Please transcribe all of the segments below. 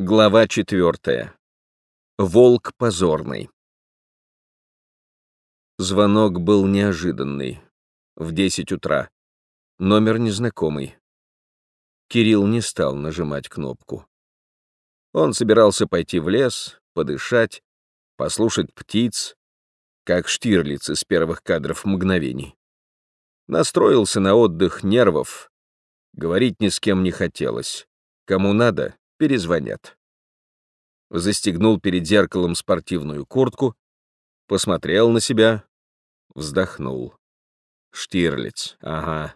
Глава четвертая. Волк позорный. Звонок был неожиданный. В десять утра. Номер незнакомый. Кирилл не стал нажимать кнопку. Он собирался пойти в лес, подышать, послушать птиц, как Штирлиц из первых кадров мгновений. Настроился на отдых нервов. Говорить ни с кем не хотелось. Кому надо, перезвонят. Застегнул перед зеркалом спортивную куртку, посмотрел на себя, вздохнул. Штирлиц, ага.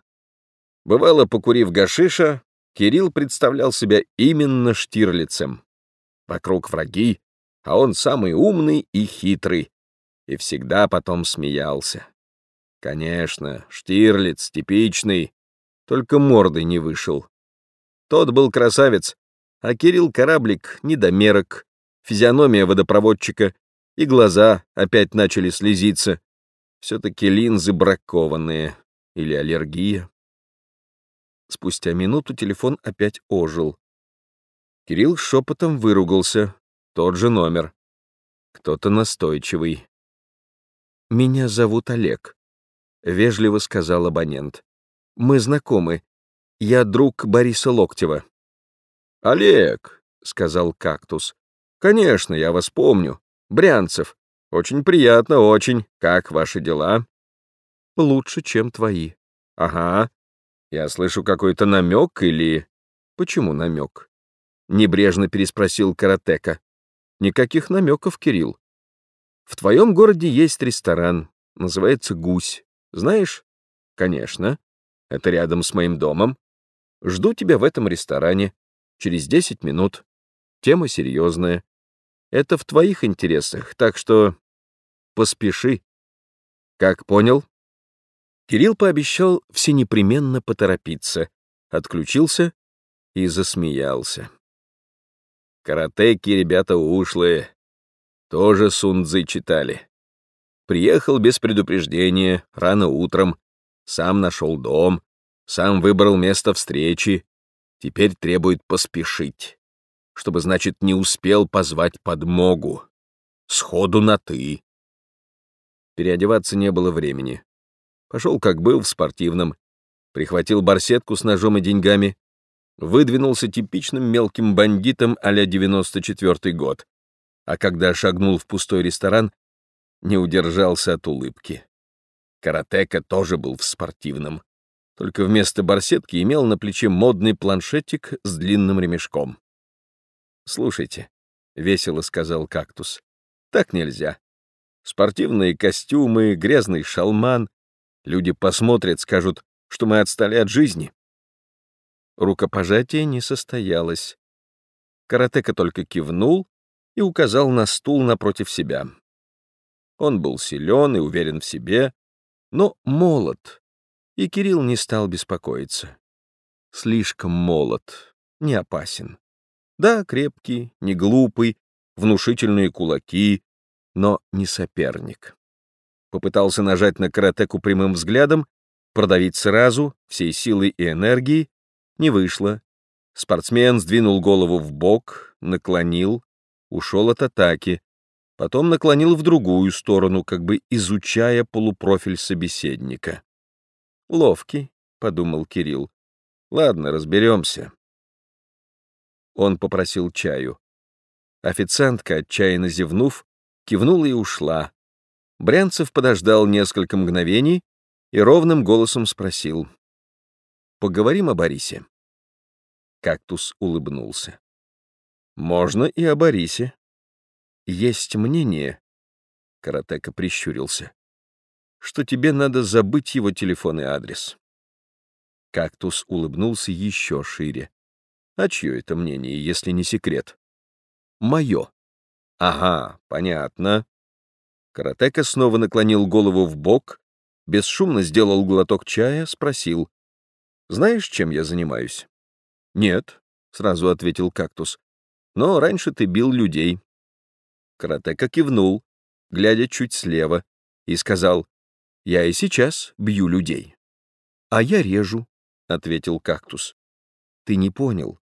Бывало, покурив гашиша, Кирилл представлял себя именно Штирлицем. Вокруг враги, а он самый умный и хитрый, и всегда потом смеялся. Конечно, Штирлиц типичный, только мордой не вышел. Тот был красавец, а Кирилл Кораблик — недомерок, физиономия водопроводчика, и глаза опять начали слезиться. Все-таки линзы бракованные. Или аллергия. Спустя минуту телефон опять ожил. Кирилл шепотом выругался. Тот же номер. Кто-то настойчивый. «Меня зовут Олег», — вежливо сказал абонент. «Мы знакомы. Я друг Бориса Локтева». «Олег», — сказал кактус. «Конечно, я вас помню. Брянцев. Очень приятно, очень. Как ваши дела?» «Лучше, чем твои». «Ага. Я слышу какой-то намек или...» «Почему намек?» — небрежно переспросил Каратека. «Никаких намеков, Кирилл. В твоем городе есть ресторан, называется «Гусь». Знаешь?» «Конечно. Это рядом с моим домом. Жду тебя в этом ресторане через 10 минут. Тема серьезная. Это в твоих интересах, так что поспеши. Как понял? Кирилл пообещал всенепременно поторопиться, отключился и засмеялся. Каратеки ребята ушлые, тоже сунцзы читали. Приехал без предупреждения, рано утром, сам нашел дом, сам выбрал место встречи, Теперь требует поспешить, чтобы, значит, не успел позвать подмогу. Сходу на «ты». Переодеваться не было времени. Пошел, как был, в спортивном. Прихватил барсетку с ножом и деньгами. Выдвинулся типичным мелким бандитом а-ля 94 год. А когда шагнул в пустой ресторан, не удержался от улыбки. Каратека тоже был в спортивном только вместо барсетки имел на плече модный планшетик с длинным ремешком. «Слушайте», — весело сказал кактус, — «так нельзя. Спортивные костюмы, грязный шалман. Люди посмотрят, скажут, что мы отстали от жизни». Рукопожатие не состоялось. Каратека только кивнул и указал на стул напротив себя. Он был силен и уверен в себе, но молод, и Кирилл не стал беспокоиться. Слишком молод, не опасен. Да, крепкий, не глупый, внушительные кулаки, но не соперник. Попытался нажать на каратеку прямым взглядом, продавить сразу, всей силой и энергией, не вышло. Спортсмен сдвинул голову в бок, наклонил, ушел от атаки, потом наклонил в другую сторону, как бы изучая полупрофиль собеседника. Ловкий, — подумал Кирилл. Ладно, разберемся. Он попросил чаю. Официантка, отчаянно зевнув, кивнула и ушла. Брянцев подождал несколько мгновений и ровным голосом спросил. «Поговорим о Борисе?» Кактус улыбнулся. «Можно и о Борисе. Есть мнение...» Каратека прищурился что тебе надо забыть его телефон и адрес. Кактус улыбнулся еще шире. А чье это мнение, если не секрет? Мое. Ага, понятно. Каратека снова наклонил голову в бок, бесшумно сделал глоток чая, спросил. «Знаешь, чем я занимаюсь?» «Нет», — сразу ответил кактус. «Но раньше ты бил людей». Каратека кивнул, глядя чуть слева, и сказал, я и сейчас бью людей. А я режу, — ответил кактус. Ты не понял.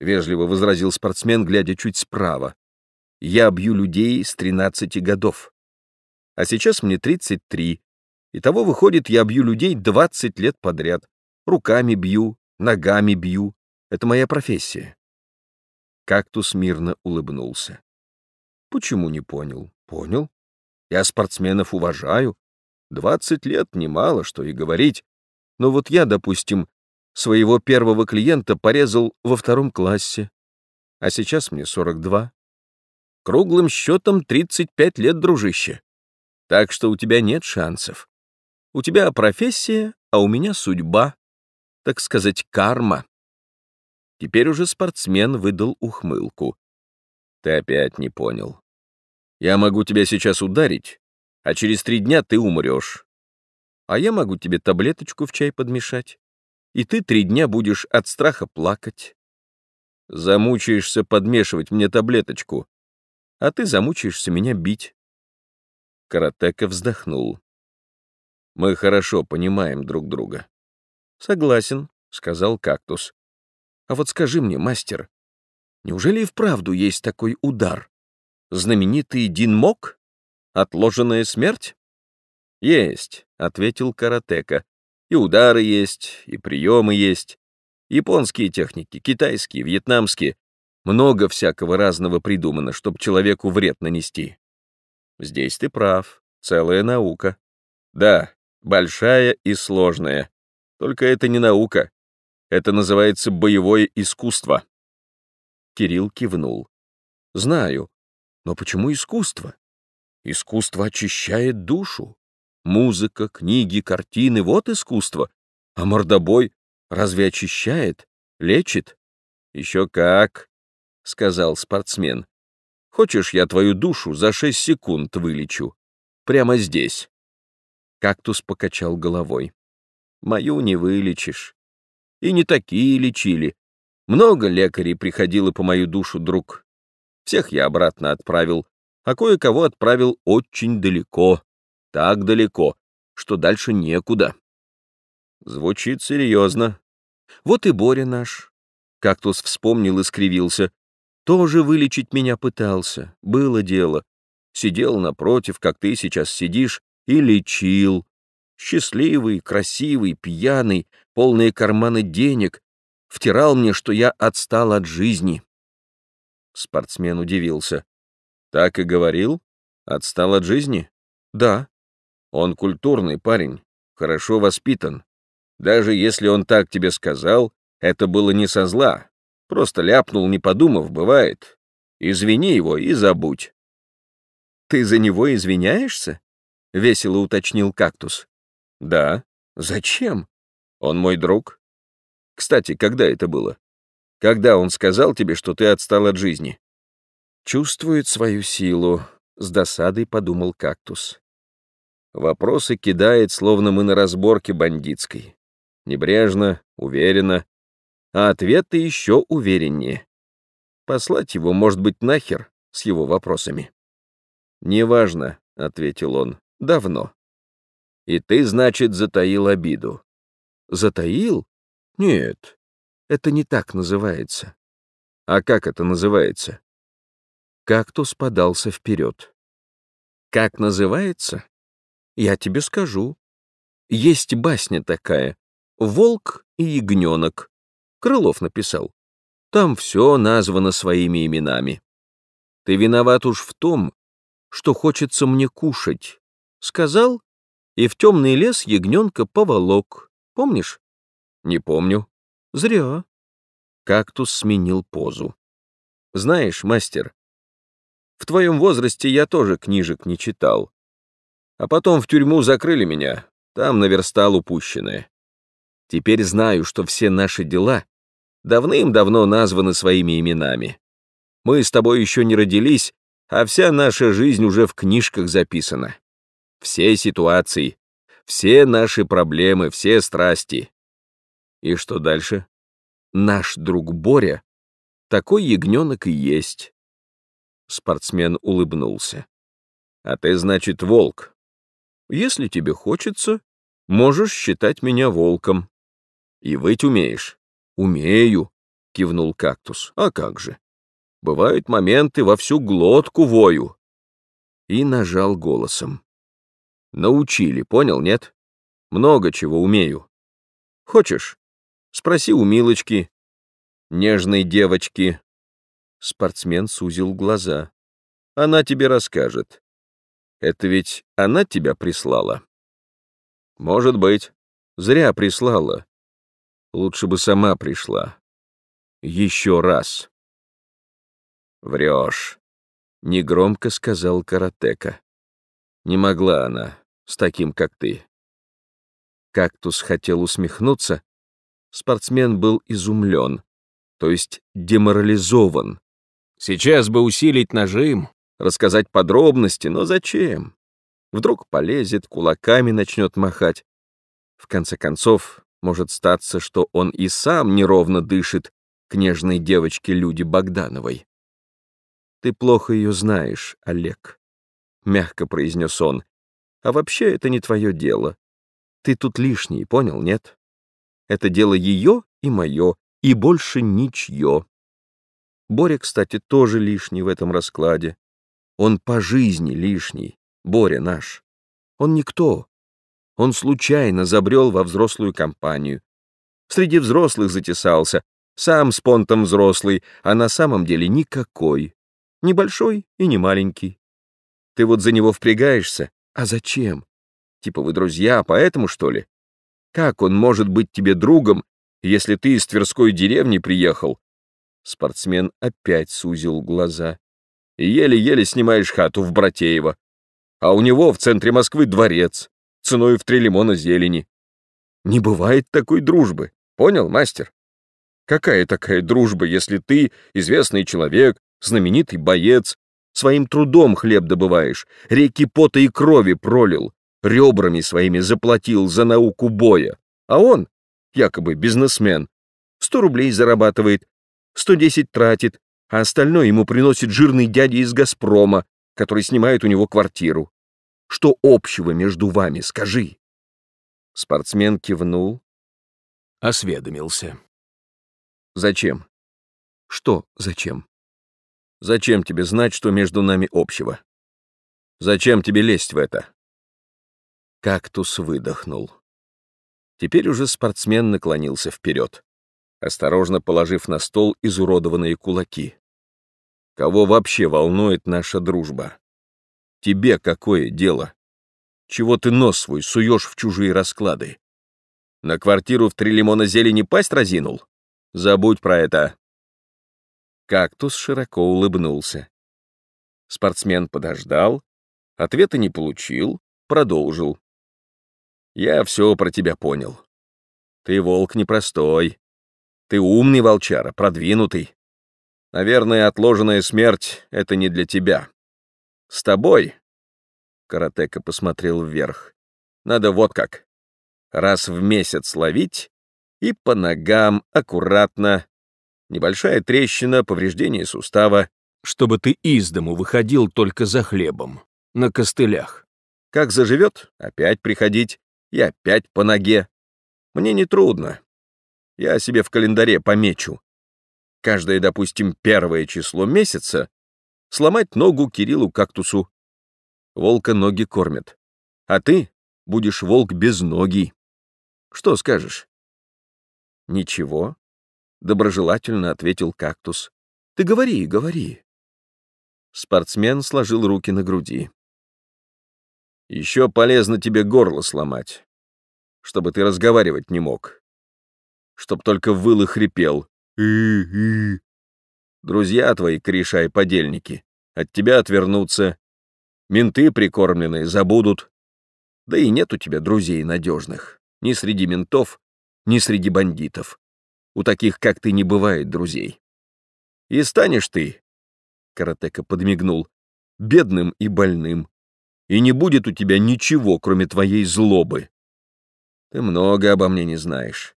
— вежливо возразил спортсмен, глядя чуть справа. «Я бью людей с 13 годов. А сейчас мне 33. Итого, выходит, я бью людей 20 лет подряд. Руками бью, ногами бью. Это моя профессия». Кактус мирно улыбнулся. «Почему не понял?» «Понял. Я спортсменов уважаю. 20 лет немало, что и говорить. Но вот я, допустим, Своего первого клиента порезал во втором классе, а сейчас мне 42. Круглым счетом 35 лет, дружище. Так что у тебя нет шансов. У тебя профессия, а у меня судьба. Так сказать, карма. Теперь уже спортсмен выдал ухмылку. Ты опять не понял. Я могу тебя сейчас ударить, а через три дня ты умрешь. А я могу тебе таблеточку в чай подмешать и ты три дня будешь от страха плакать. Замучаешься подмешивать мне таблеточку, а ты замучаешься меня бить. Каратека вздохнул. Мы хорошо понимаем друг друга. Согласен, сказал кактус. А вот скажи мне, мастер, неужели и вправду есть такой удар? Знаменитый Дин Мок? Отложенная смерть? Есть, ответил Каратека. И удары есть, и приемы есть. Японские техники, китайские, вьетнамские. Много всякого разного придумано, чтобы человеку вред нанести. Здесь ты прав, целая наука. Да, большая и сложная. Только это не наука. Это называется боевое искусство. Кирилл кивнул. Знаю. Но почему искусство? Искусство очищает душу. Музыка, книги, картины — вот искусство. А мордобой разве очищает, лечит? Еще как, — сказал спортсмен. Хочешь, я твою душу за шесть секунд вылечу? Прямо здесь. Кактус покачал головой. Мою не вылечишь. И не такие лечили. Много лекарей приходило по мою душу, друг. Всех я обратно отправил, а кое-кого отправил очень далеко так далеко, что дальше некуда. Звучит серьезно. Вот и Боря наш. Кактус вспомнил и скривился. Тоже вылечить меня пытался. Было дело. Сидел напротив, как ты сейчас сидишь, и лечил. Счастливый, красивый, пьяный, полные карманы денег. Втирал мне, что я отстал от жизни. Спортсмен удивился. Так и говорил? Отстал от жизни? Да. Он культурный парень, хорошо воспитан. Даже если он так тебе сказал, это было не со зла. Просто ляпнул, не подумав, бывает. Извини его и забудь. Ты за него извиняешься? Весело уточнил кактус. Да. Зачем? Он мой друг. Кстати, когда это было? Когда он сказал тебе, что ты отстал от жизни? Чувствует свою силу, с досадой подумал кактус. Вопросы кидает, словно мы на разборке бандитской. Небрежно, уверенно, а ответы еще увереннее. Послать его, может быть, нахер с его вопросами. «Неважно», — ответил он, — «давно». «И ты, значит, затаил обиду». «Затаил? Нет, это не так называется». «А как это называется?» Кактус подался вперед. «Как называется?» Я тебе скажу. Есть басня такая «Волк и ягненок». Крылов написал. Там все названо своими именами. Ты виноват уж в том, что хочется мне кушать. Сказал, и в темный лес ягненка поволок. Помнишь? Не помню. Зря. Кактус сменил позу. Знаешь, мастер, в твоем возрасте я тоже книжек не читал. А потом в тюрьму закрыли меня, там наверстал упущенное. Теперь знаю, что все наши дела давным-давно названы своими именами. Мы с тобой еще не родились, а вся наша жизнь уже в книжках записана. Все ситуации, все наши проблемы, все страсти. И что дальше? Наш друг Боря такой ягненок и есть. Спортсмен улыбнулся. А ты, значит, волк. Если тебе хочется, можешь считать меня волком. И выть умеешь. Умею. — кивнул кактус. «А как же? Бывают моменты во всю глотку вою». И нажал голосом. «Научили, понял, нет? Много чего умею. Хочешь? Спроси у Милочки, нежной девочки». Спортсмен сузил глаза. «Она тебе расскажет. Это ведь она тебя прислала?» «Может быть. Зря прислала. Лучше бы сама пришла. Еще раз. Врешь. Негромко сказал Каратека. Не могла она с таким, как ты. Кактус хотел усмехнуться. Спортсмен был изумлен, то есть деморализован. Сейчас бы усилить нажим, рассказать подробности, но зачем? Вдруг полезет, кулаками начнет махать. В конце концов, может статься, что он и сам неровно дышит, к нежной девочке Люде Богдановой. «Ты плохо ее знаешь, Олег», — мягко произнес он. «А вообще это не твое дело. Ты тут лишний, понял, нет? Это дело ее и мое, и больше ничье. Боря, кстати, тоже лишний в этом раскладе. Он по жизни лишний, Боря наш. Он никто. Он случайно забрел во взрослую компанию. Среди взрослых затесался, сам с понтом взрослый, а на самом деле никакой. Небольшой и не маленький. Ты вот за него впрягаешься? А зачем? Типа вы друзья, поэтому что ли? Как он может быть тебе другом, если ты из Тверской деревни приехал? Спортсмен опять сузил глаза. Еле-еле снимаешь хату в Братеево. А у него в центре Москвы дворец, ценой в три лимона зелени. Не бывает такой дружбы, понял, мастер? Какая такая дружба, если ты известный человек, знаменитый боец, своим трудом хлеб добываешь, реки пота и крови пролил, ребрами своими заплатил за науку боя, а он, якобы бизнесмен, сто рублей зарабатывает, сто десять тратит, а остальное ему приносит жирный дядя из «Газпрома», который снимает у него квартиру. Что общего между вами, скажи?» Спортсмен кивнул, осведомился. Зачем? Что зачем? Зачем тебе знать, что между нами общего? Зачем тебе лезть в это? Кактус выдохнул. Теперь уже спортсмен наклонился вперед, осторожно положив на стол изуродованные кулаки. Кого вообще волнует наша дружба? Тебе какое дело? Чего ты нос свой суешь в чужие расклады? На квартиру в три лимона зелени пасть разинул? Забудь про это. Кактус широко улыбнулся. Спортсмен подождал, ответа не получил, продолжил. Я все про тебя понял. Ты волк непростой. Ты умный волчара, продвинутый. Наверное, отложенная смерть — это не для тебя. С тобой, — Каратека посмотрел вверх, — надо вот как. Раз в месяц ловить и по ногам аккуратно. Небольшая трещина, повреждение сустава, чтобы ты из дому выходил только за хлебом, на костылях. Как заживет, опять приходить, и опять по ноге. Мне не трудно. Я себе в календаре помечу. Каждое, допустим, первое число месяца сломать ногу Кириллу кактусу. Волка ноги кормят. А ты будешь волк без ноги. Что скажешь? «Ничего», — доброжелательно ответил кактус. «Ты говори, говори». Спортсмен сложил руки на груди. «Еще полезно тебе горло сломать, чтобы ты разговаривать не мог, чтоб только выл и хрипел. Друзья твои, кореша и подельники, от тебя отвернутся, менты прикормленные забудут, да и нет у тебя друзей надежных, ни среди ментов, ни среди бандитов. У таких, как ты, не бывает друзей. И станешь ты, — Каратека подмигнул, — бедным и больным. И не будет у тебя ничего, кроме твоей злобы. Ты много обо мне не знаешь.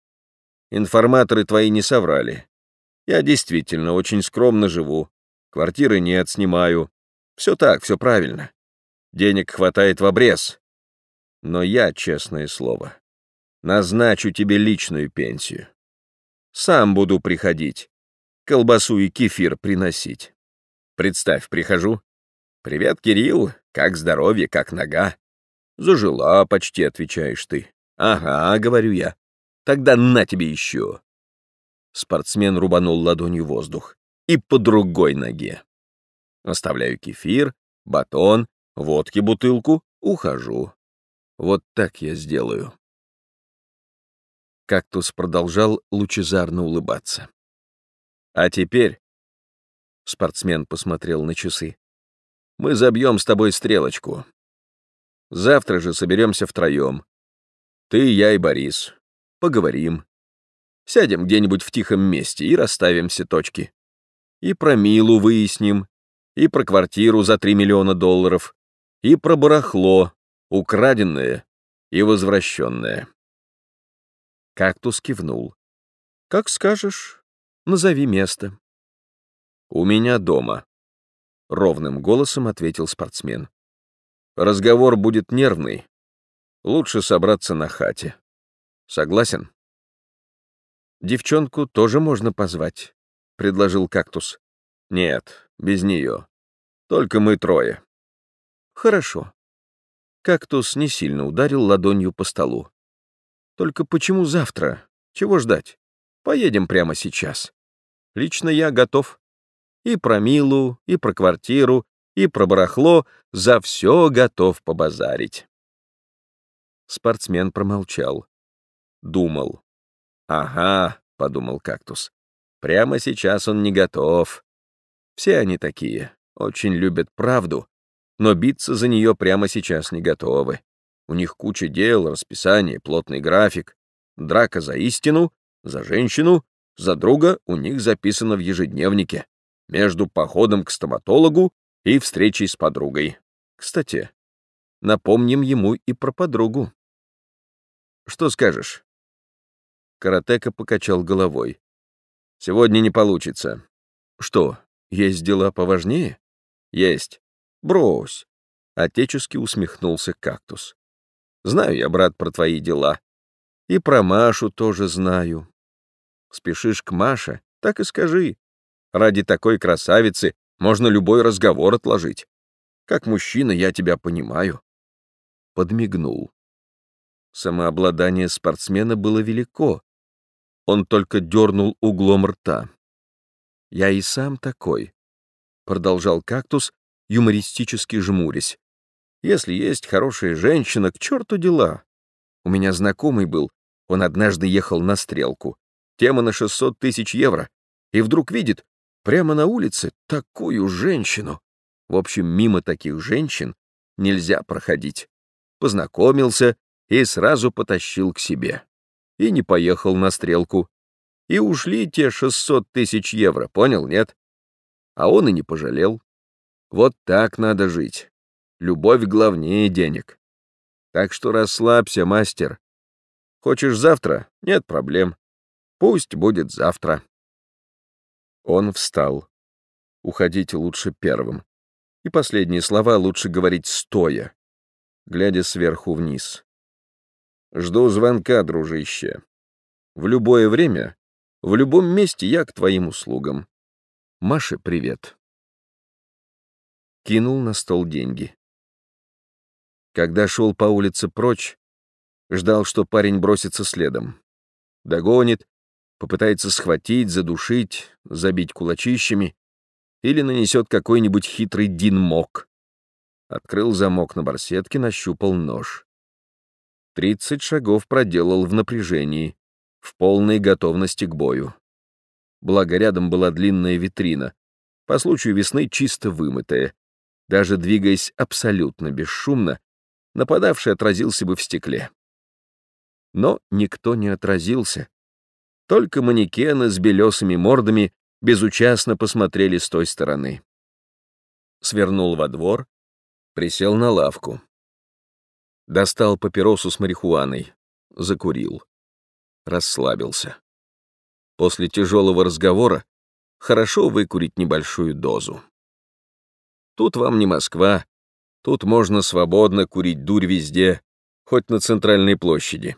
Информаторы твои не соврали. Я действительно очень скромно живу. Квартиры нет, снимаю. Все так, все правильно. Денег хватает в обрез. Но я, честное слово, Назначу тебе личную пенсию. Сам буду приходить, колбасу и кефир приносить. Представь, прихожу. «Привет, Кирилл, как здоровье, как нога?» «Зажила почти», — отвечаешь ты. «Ага», — говорю я. «Тогда на тебе еще». Спортсмен рубанул ладонью воздух. И по другой ноге. Оставляю кефир, батон, водки бутылку, ухожу. Вот так я сделаю. Кактус продолжал лучезарно улыбаться. А теперь... Спортсмен посмотрел на часы. Мы забьем с тобой стрелочку. Завтра же соберемся втроем. Ты, я и Борис. Поговорим. Сядем где-нибудь в тихом месте и расставим все точки. И про Милу выясним, и про квартиру за 3 миллиона долларов, и про барахло, украденное и возвращенное. Кактус кивнул. «Как скажешь, назови место». «У меня дома», — ровным голосом ответил спортсмен. «Разговор будет нервный. Лучше собраться на хате. Согласен?» «Девчонку тоже можно позвать», — предложил кактус. «Нет, без нее. Только мы трое». «Хорошо». Кактус не сильно ударил ладонью по столу. «Только почему завтра? Чего ждать? Поедем прямо сейчас. Лично я готов. И про Милу, и про квартиру, и про барахло за все готов побазарить». Спортсмен промолчал. Думал. «Ага», — подумал кактус, — «прямо сейчас он не готов. Все они такие, очень любят правду, но биться за нее прямо сейчас не готовы. У них куча дел, расписание, плотный график. Драка за истину, за женщину, за друга у них записано в ежедневнике. Между походом к стоматологу и встречей с подругой. Кстати, напомним ему и про подругу. Что скажешь? Каратека покачал головой. Сегодня не получится. Что, есть дела поважнее? Есть. Брось. Отечески усмехнулся кактус. Знаю я, брат, про твои дела. И про Машу тоже знаю. Спешишь к Маше, так и скажи. Ради такой красавицы можно любой разговор отложить. Как мужчина я тебя понимаю. Подмигнул. Самообладание спортсмена было велико. Он только дернул углом рта. Я и сам такой, продолжал кактус, юмористически жмурясь. Если есть хорошая женщина, к черту дела. У меня знакомый был, он однажды ехал на стрелку. Тема на 600 тысяч евро. И вдруг видит, прямо на улице, такую женщину. В общем, мимо таких женщин нельзя проходить. Познакомился и сразу потащил к себе. И не поехал на стрелку и ушли те 600 тысяч евро, понял, нет? А он и не пожалел. Вот так надо жить. Любовь главнее денег. Так что расслабься, мастер. Хочешь завтра? Нет проблем. Пусть будет завтра. Он встал. Уходите лучше первым. И последние слова лучше говорить стоя, глядя сверху вниз. Жду звонка, дружище. В любое время в любом месте я к твоим услугам. Маше привет. Кинул на стол деньги. Когда шел по улице прочь, ждал, что парень бросится следом. Догонит, попытается схватить, задушить, забить кулачищами или нанесет какой-нибудь хитрый динмок. Открыл замок на барсетке, нащупал нож. Тридцать шагов проделал в напряжении в полной готовности к бою. Благо рядом была длинная витрина, по случаю весны чисто вымытая. Даже двигаясь абсолютно бесшумно, нападавший отразился бы в стекле. Но никто не отразился. Только манекены с белесыми мордами безучастно посмотрели с той стороны. Свернул во двор, присел на лавку. Достал папиросу с марихуаной, закурил расслабился. После тяжелого разговора хорошо выкурить небольшую дозу. Тут вам не Москва, тут можно свободно курить дурь везде, хоть на центральной площади.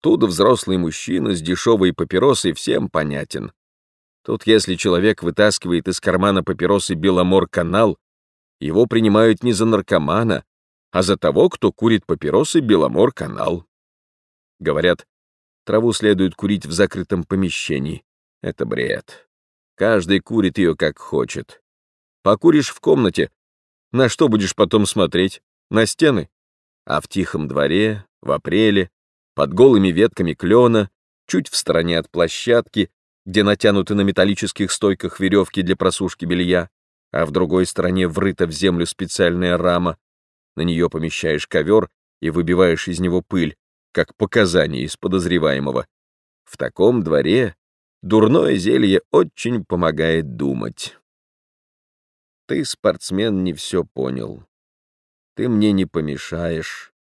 Тут взрослый мужчина с дешевой папиросой всем понятен. Тут если человек вытаскивает из кармана папиросы Беломор-канал, его принимают не за наркомана, а за того, кто курит папиросы Беломор-канал. Говорят, траву следует курить в закрытом помещении. Это бред. Каждый курит ее как хочет. Покуришь в комнате, на что будешь потом смотреть? На стены? А в тихом дворе, в апреле, под голыми ветками клена, чуть в стороне от площадки, где натянуты на металлических стойках веревки для просушки белья, а в другой стороне врыта в землю специальная рама. На нее помещаешь ковер и выбиваешь из него пыль, как показание из подозреваемого. В таком дворе дурное зелье очень помогает думать. Ты, спортсмен, не все понял. Ты мне не помешаешь.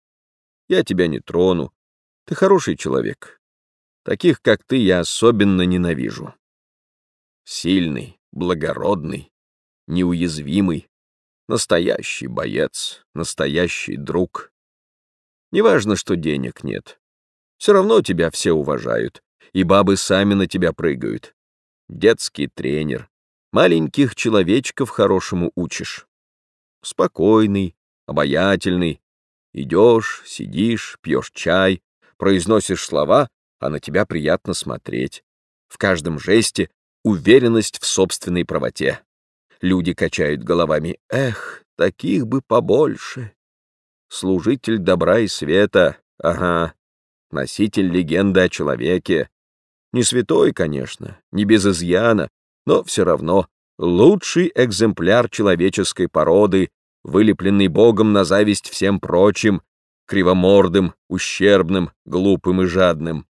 Я тебя не трону. Ты хороший человек. Таких, как ты, я особенно ненавижу. Сильный, благородный, неуязвимый, настоящий боец, настоящий друг. Неважно, что денег нет. Все равно тебя все уважают, и бабы сами на тебя прыгают. Детский тренер. Маленьких человечков хорошему учишь. Спокойный, обаятельный. Идешь, сидишь, пьешь чай, произносишь слова, а на тебя приятно смотреть. В каждом жесте уверенность в собственной правоте. Люди качают головами. Эх, таких бы побольше. Служитель добра и света, ага. Носитель легенды о человеке. Не святой, конечно, не без изъяна, но все равно лучший экземпляр человеческой породы, вылепленный Богом на зависть всем прочим, кривомордым, ущербным, глупым и жадным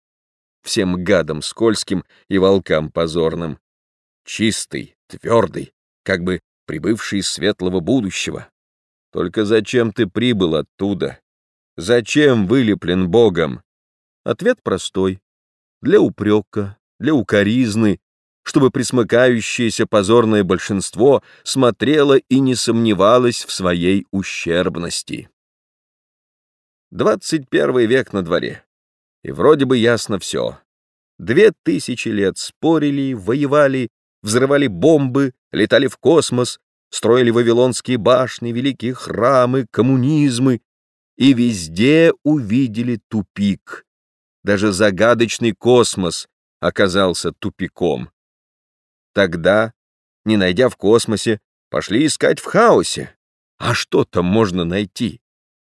всем гадам скользким и волкам позорным. Чистый, твердый, как бы прибывший из светлого будущего. Только зачем ты прибыл оттуда? Зачем вылеплен Богом? Ответ простой. Для упрека, для укоризны, чтобы присмыкающееся позорное большинство смотрело и не сомневалось в своей ущербности. 21 век на дворе. И вроде бы ясно все. Две тысячи лет спорили, воевали, взрывали бомбы, летали в космос, строили вавилонские башни, великие храмы, коммунизмы, и везде увидели тупик. Даже загадочный космос оказался тупиком. Тогда, не найдя в космосе, пошли искать в хаосе. А что там можно найти?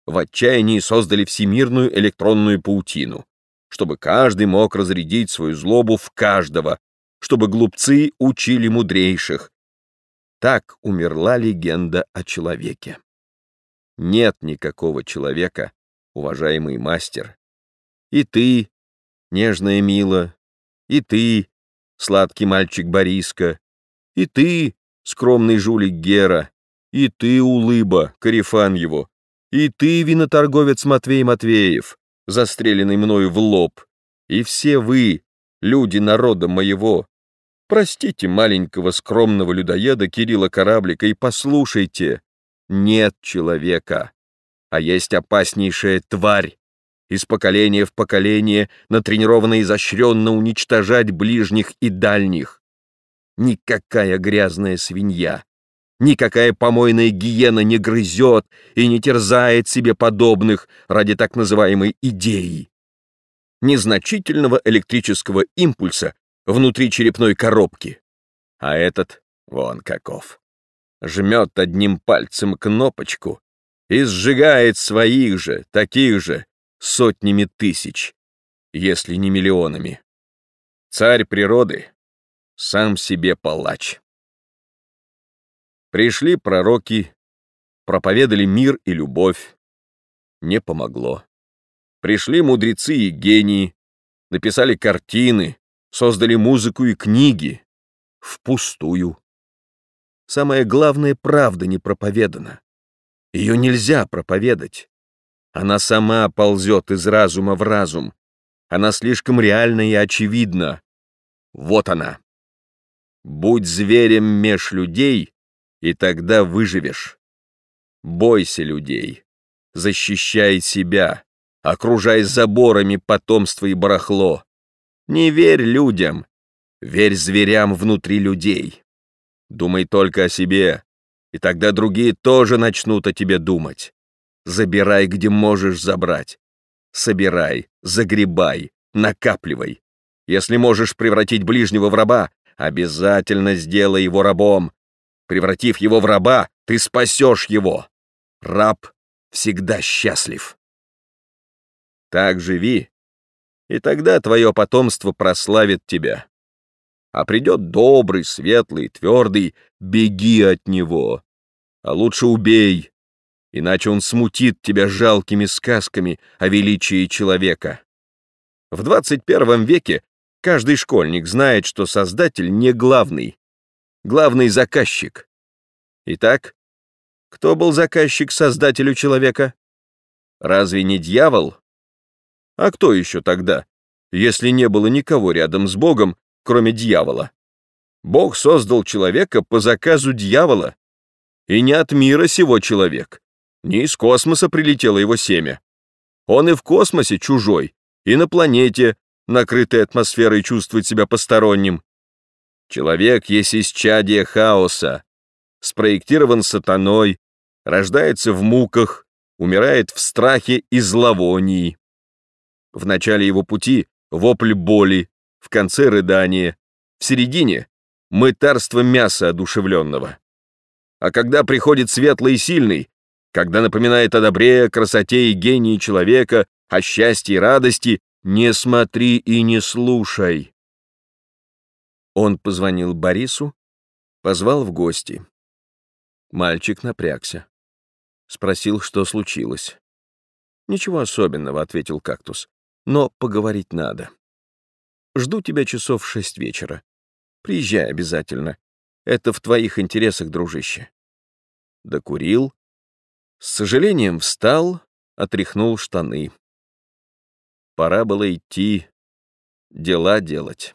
В отчаянии создали всемирную электронную паутину чтобы каждый мог разрядить свою злобу в каждого, чтобы глупцы учили мудрейших. Так умерла легенда о человеке. Нет никакого человека, уважаемый мастер. И ты, нежная Мила, и ты, сладкий мальчик Бориска, и ты, скромный жулик Гера, и ты, улыба, корефан его, и ты, виноторговец Матвей Матвеев, застреленный мною в лоб, и все вы, люди народа моего, простите маленького скромного людоеда Кирилла Кораблика и послушайте, нет человека, а есть опаснейшая тварь, из поколения в поколение натренирована изощренно уничтожать ближних и дальних. Никакая грязная свинья, Никакая помойная гиена не грызет и не терзает себе подобных ради так называемой идеи. Незначительного электрического импульса внутри черепной коробки. А этот вон каков. Жмет одним пальцем кнопочку и сжигает своих же, таких же, сотнями тысяч, если не миллионами. Царь природы сам себе палач. Пришли пророки, проповедали мир и любовь. Не помогло. Пришли мудрецы и гении, написали картины, создали музыку и книги. Впустую. Самое главное, правда не проповедана. Ее нельзя проповедать. Она сама ползет из разума в разум. Она слишком реальна и очевидна. Вот она. Будь зверем меж людей, и тогда выживешь. Бойся людей, защищай себя, окружай заборами потомство и барахло. Не верь людям, Верь зверям внутри людей. Думай только о себе, и тогда другие тоже начнут о тебе думать. Забирай, где можешь забрать. Собирай, загребай, накапливай. Если можешь превратить ближнего в раба, обязательно сделай его рабом. Превратив его в раба, ты спасешь его. Раб всегда счастлив. Так живи, и тогда твое потомство прославит тебя. А придет добрый, светлый, твердый, беги от него. А лучше убей, иначе он смутит тебя жалкими сказками о величии человека. В 21 веке каждый школьник знает, что Создатель не главный, главный заказчик. Итак, кто был заказчик Создателю человека? Разве не дьявол? А кто еще тогда, если не было никого рядом с Богом, кроме дьявола? Бог создал человека по заказу дьявола. И не от мира сего человек. Не из космоса прилетело его семя. Он и в космосе чужой, и на планете, накрытой атмосферой, чувствует себя посторонним. Человек есть исчадие хаоса, спроектирован сатаной, рождается в муках, умирает в страхе и зловонии. В начале его пути вопль боли, в конце рыдание, в середине мытарство мяса одушевленного. А когда приходит светлый и сильный, когда напоминает о добре, красоте и гении человека, о счастье и радости, не смотри и не слушай. Он позвонил Борису, позвал в гости. Мальчик напрягся. Спросил, что случилось. «Ничего особенного», — ответил кактус но поговорить надо. Жду тебя часов в шесть вечера. Приезжай обязательно. Это в твоих интересах, дружище. Докурил. С сожалением встал, отряхнул штаны. Пора было идти, дела делать.